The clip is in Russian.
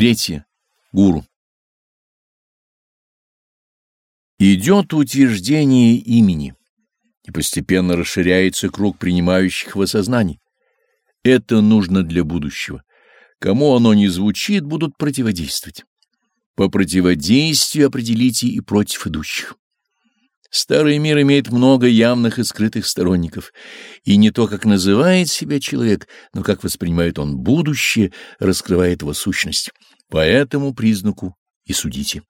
Третье. Гуру. Идет утверждение имени, и постепенно расширяется круг принимающих в осознании. Это нужно для будущего. Кому оно не звучит, будут противодействовать. По противодействию определите и против идущих. Старый мир имеет много явных и скрытых сторонников, и не то, как называет себя человек, но как воспринимает он будущее, раскрывает его сущность. По этому признаку и судите.